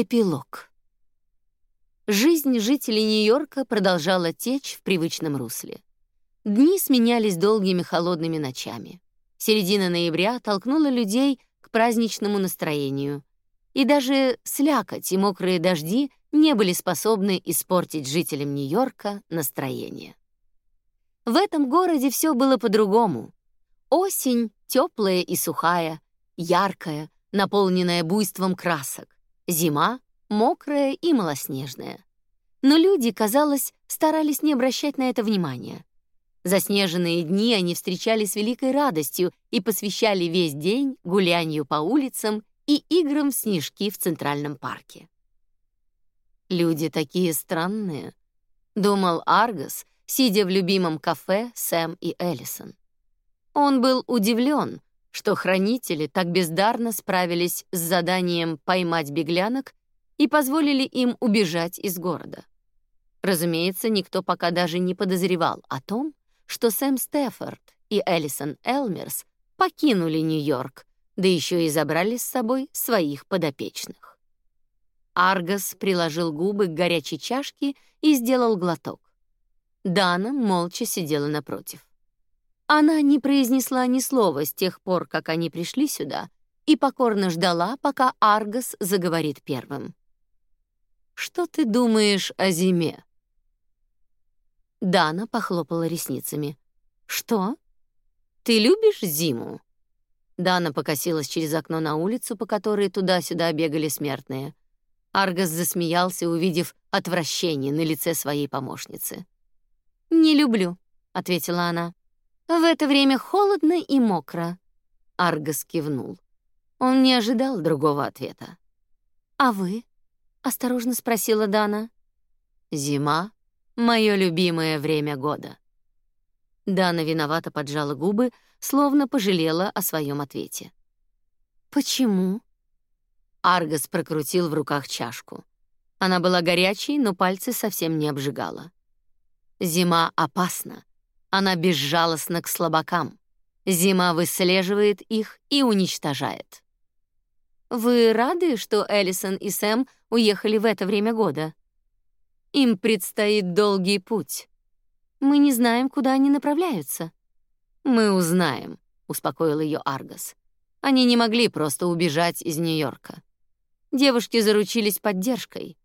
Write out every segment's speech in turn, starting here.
Эпилог. Жизнь жителей Нью-Йорка продолжала течь в привычном русле. Дни сменялись долгими холодными ночами. Середина ноября толкнула людей к праздничному настроению. И даже слякоть и мокрые дожди не были способны испортить жителям Нью-Йорка настроение. В этом городе все было по-другому. Осень теплая и сухая, яркая, наполненная буйством красок. Зима мокрая и малоснежная. Но люди, казалось, старались не обращать на это внимания. Заснеженные дни они встречали с великой радостью и посвящали весь день гулянию по улицам и играм в снежки в Центральном парке. «Люди такие странные», — думал Аргос, сидя в любимом кафе Сэм и Эллисон. Он был удивлен, что хранители так бездарно справились с заданием поймать беглянок и позволили им убежать из города. Разумеется, никто пока даже не подозревал о том, что Сэм Стефорд и Эллисон Элмерс покинули Нью-Йорк, да еще и забрали с собой своих подопечных. Аргос приложил губы к горячей чашке и сделал глоток. Дана молча сидела напротив. Она не произнесла ни слова с тех пор, как они пришли сюда, и покорно ждала, пока Аргос заговорит первым. Что ты думаешь о зиме? Дана похлопала ресницами. Что? Ты любишь зиму? Дана покосилась через окно на улицу, по которой туда-сюда бегали смертные. Аргос засмеялся, увидев отвращение на лице своей помощницы. «Не люблю», — ответила она. «В это время холодно и мокро». Аргос кивнул. Он не ожидал другого ответа. «А вы?» осторожно спросила Дана. Зима мое любимое время года. Дана виновато поджала губы, словно пожалела о своем ответе. Почему? Аргос прокрутил в руках чашку. Она была горячей, но пальцы совсем не обжигала. Зима опасна. Она безжалостна к слабакам. Зима выслеживает их и уничтожает. Вы рады, что Эллисон и Сэм уехали в это время года? Им предстоит долгий путь. Мы не знаем, куда они направляются. Мы узнаем, успокоил ее Аргас. Они не могли просто убежать из Нью-Йорка. Девушки заручились поддержкой.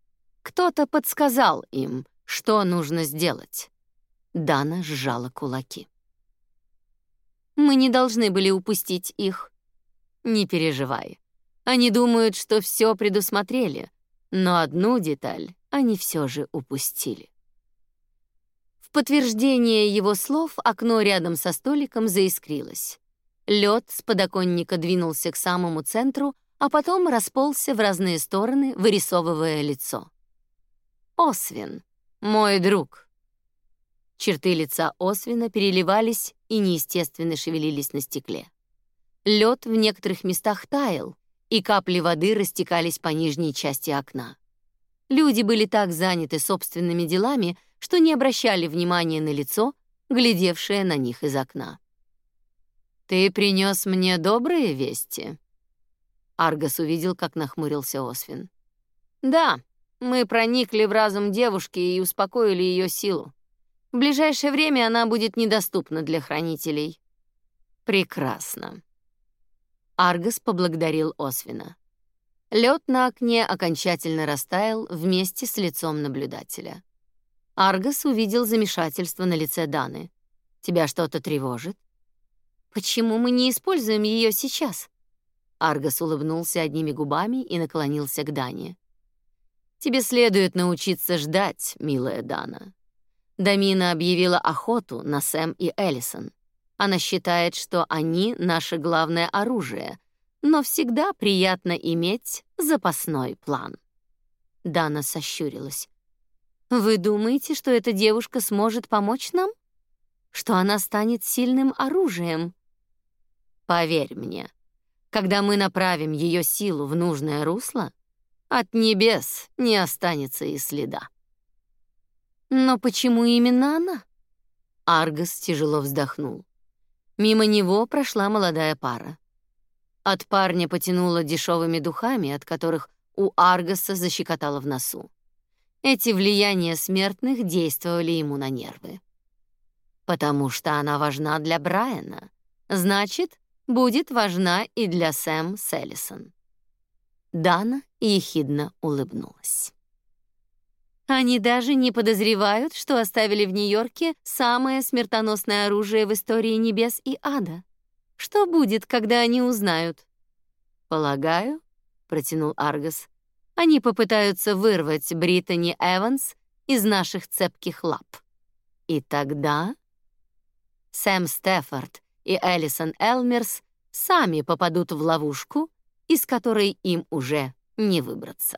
Кто-то подсказал им, что нужно сделать. Дана сжала кулаки. Мы не должны были упустить их. Не переживай. Они думают, что все предусмотрели, но одну деталь они все же упустили. В подтверждение его слов окно рядом со столиком заискрилось. Лед с подоконника двинулся к самому центру, а потом расползся в разные стороны, вырисовывая лицо. Освин, мой друг. Черты лица Освина переливались и неестественно шевелились на стекле. Лед в некоторых местах таял, и капли воды растекались по нижней части окна. Люди были так заняты собственными делами, что не обращали внимания на лицо, глядевшее на них из окна. «Ты принес мне добрые вести?» Аргос увидел, как нахмурился Освин. «Да, мы проникли в разум девушки и успокоили ее силу. В ближайшее время она будет недоступна для хранителей». «Прекрасно», Аргос поблагодарил Освина. Лед на окне окончательно растаял вместе с лицом наблюдателя. Аргос увидел замешательство на лице Даны. Тебя что-то тревожит? Почему мы не используем ее сейчас? Аргос улыбнулся одними губами и наклонился к Дане. Тебе следует научиться ждать, милая Дана. Дамина объявила охоту на Сэм и Эллисон. Она считает, что они наше главное оружие, но всегда приятно иметь запасной план. Дана сощурилась. Вы думаете, что эта девушка сможет помочь нам? Что она станет сильным оружием? Поверь мне, когда мы направим ее силу в нужное русло, от небес не останется и следа. Но почему именно она? Аргос тяжело вздохнул. Мимо него прошла молодая пара. От парня потянуло дешевыми духами, от которых У Аргаса защекотало в носу. Эти влияния смертных действовали ему на нервы. Потому что она важна для Брайана. Значит, будет важна и для Сэм Селлисон. Дана ехидно улыбнулась. Они даже не подозревают, что оставили в Нью-Йорке самое смертоносное оружие в истории небес и ада. Что будет, когда они узнают? Полагаю, протянул Аргас. Они попытаются вырвать Британи Эванс из наших цепких лап. И тогда Сэм Стефорд и Элисон Элмерс сами попадут в ловушку, из которой им уже не выбраться.